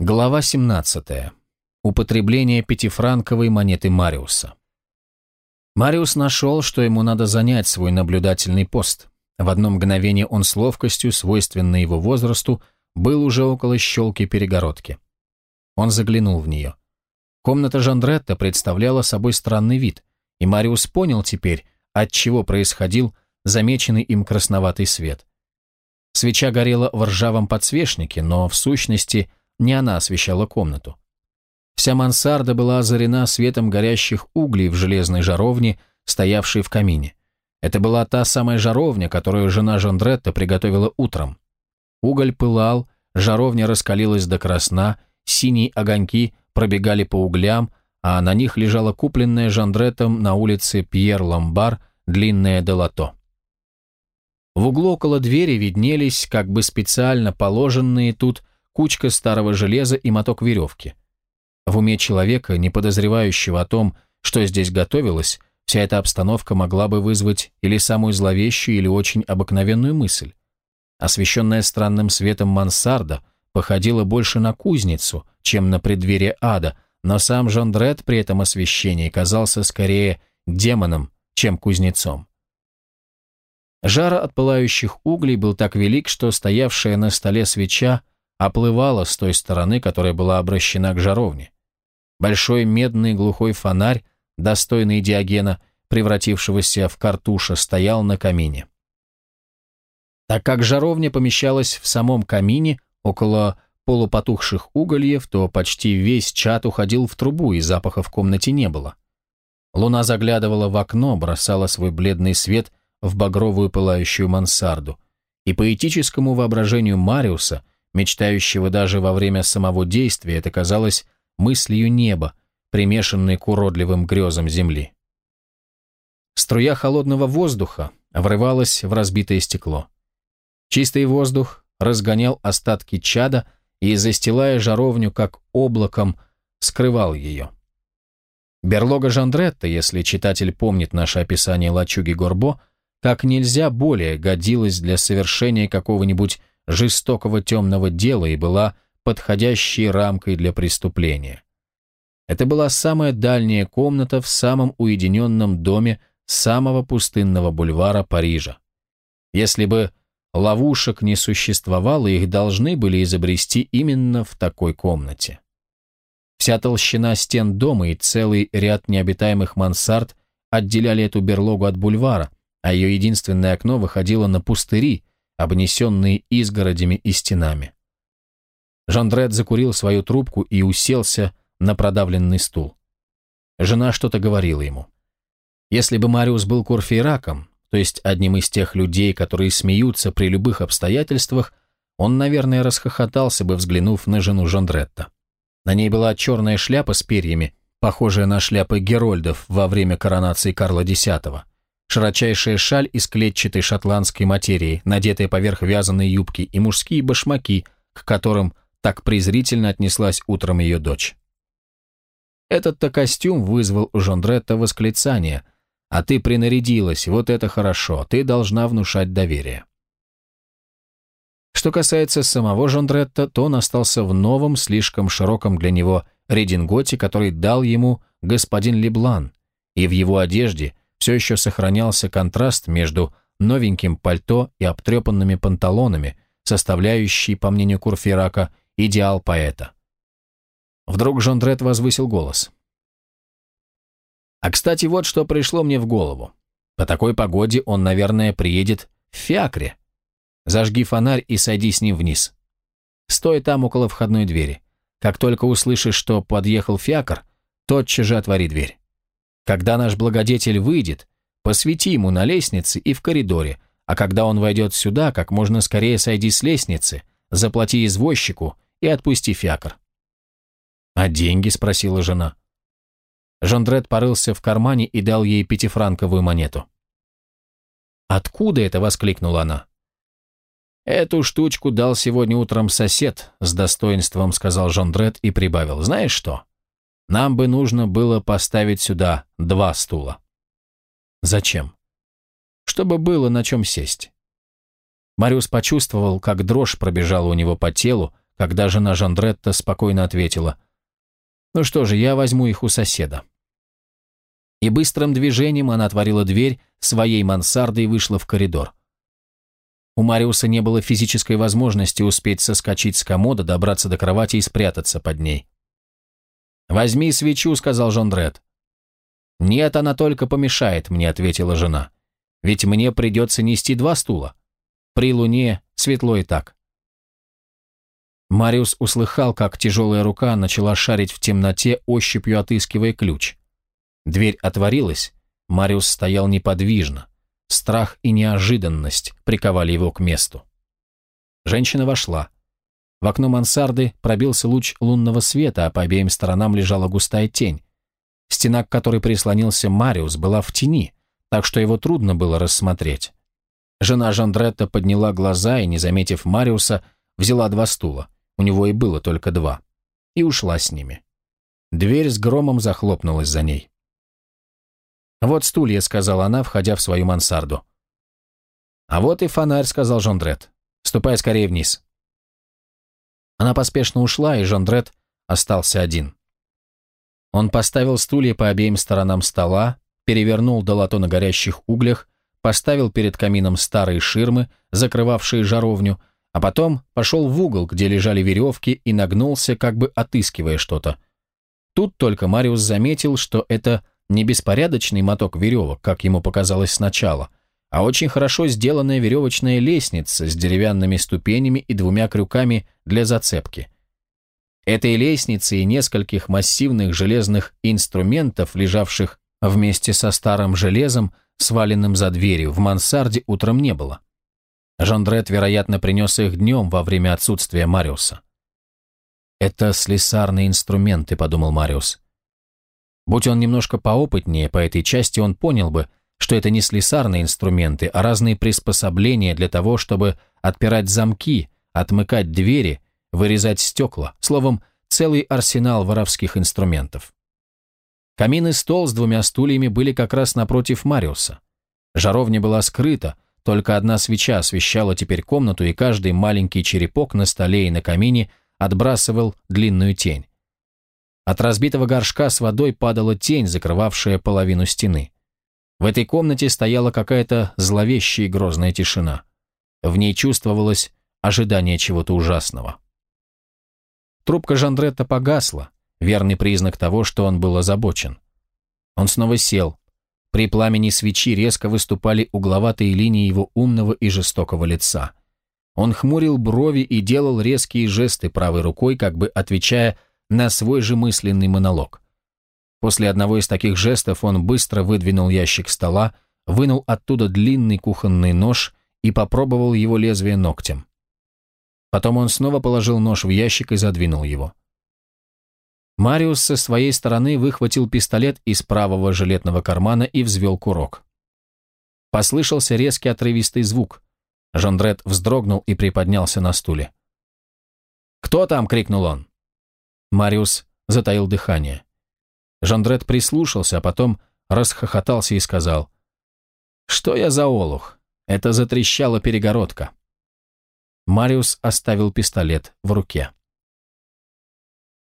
Глава 17. Употребление пятифранковой монеты Мариуса. Мариус нашел, что ему надо занять свой наблюдательный пост. В одно мгновение он с ловкостью, свойственной его возрасту, был уже около щелки перегородки. Он заглянул в нее. Комната Жандретта представляла собой странный вид, и Мариус понял теперь, от чего происходил замеченный им красноватый свет. Свеча горела в ржавом подсвечнике, но в сущности не она освещала комнату. Вся мансарда была озарена светом горящих углей в железной жаровне, стоявшей в камине. Это была та самая жаровня, которую жена Жондретта приготовила утром. Уголь пылал, жаровня раскалилась до красна, синие огоньки пробегали по углям, а на них лежала купленная Жандретом на улице Пьер-Ламбар длинная долото. В углу около двери виднелись, как бы специально положенные тут, кучка старого железа и моток веревки. В уме человека, не подозревающего о том, что здесь готовилось, вся эта обстановка могла бы вызвать или самую зловещую, или очень обыкновенную мысль. Освещенная странным светом мансарда походила больше на кузницу, чем на преддверие ада, но сам Жондрет при этом освещении казался скорее демоном, чем кузнецом. Жар от пылающих углей был так велик, что стоявшая на столе свеча оплывала с той стороны, которая была обращена к жаровне. Большой медный глухой фонарь, достойный Диогена, превратившегося в картуша, стоял на камине. Так как жаровня помещалась в самом камине, около полупотухших угольев, то почти весь чат уходил в трубу, и запаха в комнате не было. Луна заглядывала в окно, бросала свой бледный свет в багровую пылающую мансарду, и поэтическому воображению Мариуса – мечтающего даже во время самого действия, это казалось мыслью неба, примешанной к уродливым грезам земли. Струя холодного воздуха врывалась в разбитое стекло. Чистый воздух разгонял остатки чада и, застилая жаровню как облаком, скрывал ее. Берлога Жандретта, если читатель помнит наше описание лачуги Горбо, как нельзя более годилась для совершения какого-нибудь жестокого темного дела и была подходящей рамкой для преступления. Это была самая дальняя комната в самом уединенном доме самого пустынного бульвара Парижа. Если бы ловушек не существовало, их должны были изобрести именно в такой комнате. Вся толщина стен дома и целый ряд необитаемых мансард отделяли эту берлогу от бульвара, а ее единственное окно выходило на пустыри, обнесенные изгородями и стенами. Жондрет закурил свою трубку и уселся на продавленный стул. Жена что-то говорила ему. Если бы Мариус был курфейраком, то есть одним из тех людей, которые смеются при любых обстоятельствах, он, наверное, расхохотался бы, взглянув на жену Жондретта. На ней была черная шляпа с перьями, похожая на шляпы Герольдов во время коронации Карла X широчайшая шаль из клетчатой шотландской материи, надетая поверх вязаной юбки, и мужские башмаки, к которым так презрительно отнеслась утром ее дочь. Этот-то костюм вызвал у Жондретта восклицание «А ты принарядилась, вот это хорошо, ты должна внушать доверие». Что касается самого Жондретта, то он остался в новом, слишком широком для него рединготе, который дал ему господин Леблан, и в его одежде – все еще сохранялся контраст между новеньким пальто и обтрепанными панталонами, составляющий, по мнению Курферака, идеал поэта. Вдруг Жондрет возвысил голос. «А, кстати, вот что пришло мне в голову. По такой погоде он, наверное, приедет в фиакре. Зажги фонарь и сойди с ним вниз. Стой там около входной двери. Как только услышишь, что подъехал фиакр, тотчас же отвори дверь. Когда наш благодетель выйдет, посвети ему на лестнице и в коридоре, а когда он войдет сюда, как можно скорее сойди с лестницы, заплати извозчику и отпусти фиакр». «А деньги?» – спросила жена. Жондрет порылся в кармане и дал ей пятифранковую монету. «Откуда это?» – воскликнула она. «Эту штучку дал сегодня утром сосед», – с достоинством сказал Жондрет и прибавил. «Знаешь что? Нам бы нужно было поставить сюда два стула. Зачем? Чтобы было на чем сесть. Мариус почувствовал, как дрожь пробежала у него по телу, когда жена Жандретта спокойно ответила «Ну что же, я возьму их у соседа». И быстрым движением она отворила дверь своей мансарды и вышла в коридор. У Мариуса не было физической возможности успеть соскочить с комода, добраться до кровати и спрятаться под ней. «Возьми свечу», — сказал Жондрет. «Нет, она только помешает мне», — ответила жена. «Ведь мне придется нести два стула. При луне светло и так». Мариус услыхал, как тяжелая рука начала шарить в темноте, ощупью отыскивая ключ. Дверь отворилась, Мариус стоял неподвижно. Страх и неожиданность приковали его к месту. Женщина вошла. В окно мансарды пробился луч лунного света, а по обеим сторонам лежала густая тень. Стена, к которой прислонился Мариус, была в тени, так что его трудно было рассмотреть. Жена Жандретта подняла глаза и, не заметив Мариуса, взяла два стула, у него и было только два, и ушла с ними. Дверь с громом захлопнулась за ней. «Вот стулья», — сказала она, входя в свою мансарду. «А вот и фонарь», — сказал Жондрет. «Ступай скорее вниз». Она поспешно ушла, и Жондрет остался один. Он поставил стулья по обеим сторонам стола, перевернул долото на горящих углях, поставил перед камином старые ширмы, закрывавшие жаровню, а потом пошел в угол, где лежали веревки, и нагнулся, как бы отыскивая что-то. Тут только Мариус заметил, что это не беспорядочный моток веревок, как ему показалось сначала, а очень хорошо сделанная веревочная лестница с деревянными ступенями и двумя крюками для зацепки. Этой лестницы и нескольких массивных железных инструментов, лежавших вместе со старым железом, сваленным за дверью, в мансарде утром не было. Жандрет, вероятно, принес их днем во время отсутствия Мариуса. «Это слесарные инструменты», — подумал Мариус. Будь он немножко поопытнее по этой части, он понял бы, что это не слесарные инструменты, а разные приспособления для того, чтобы отпирать замки, отмыкать двери, вырезать стекла, словом, целый арсенал воровских инструментов. Камин и стол с двумя стульями были как раз напротив Мариуса. Жаровня была скрыта, только одна свеча освещала теперь комнату, и каждый маленький черепок на столе и на камине отбрасывал длинную тень. От разбитого горшка с водой падала тень, закрывавшая половину стены. В этой комнате стояла какая-то зловещая и грозная тишина. В ней чувствовалось ожидание чего-то ужасного. Трубка Жандретта погасла, верный признак того, что он был озабочен. Он снова сел. При пламени свечи резко выступали угловатые линии его умного и жестокого лица. Он хмурил брови и делал резкие жесты правой рукой, как бы отвечая на свой же мысленный монолог. После одного из таких жестов он быстро выдвинул ящик стола, вынул оттуда длинный кухонный нож и попробовал его лезвие ногтем. Потом он снова положил нож в ящик и задвинул его. Мариус со своей стороны выхватил пистолет из правого жилетного кармана и взвел курок. Послышался резкий отрывистый звук. Жондрет вздрогнул и приподнялся на стуле. «Кто там?» — крикнул он. Мариус затаил дыхание. Жандрет прислушался, а потом расхохотался и сказал, «Что я за олух? Это затрещала перегородка». Мариус оставил пистолет в руке.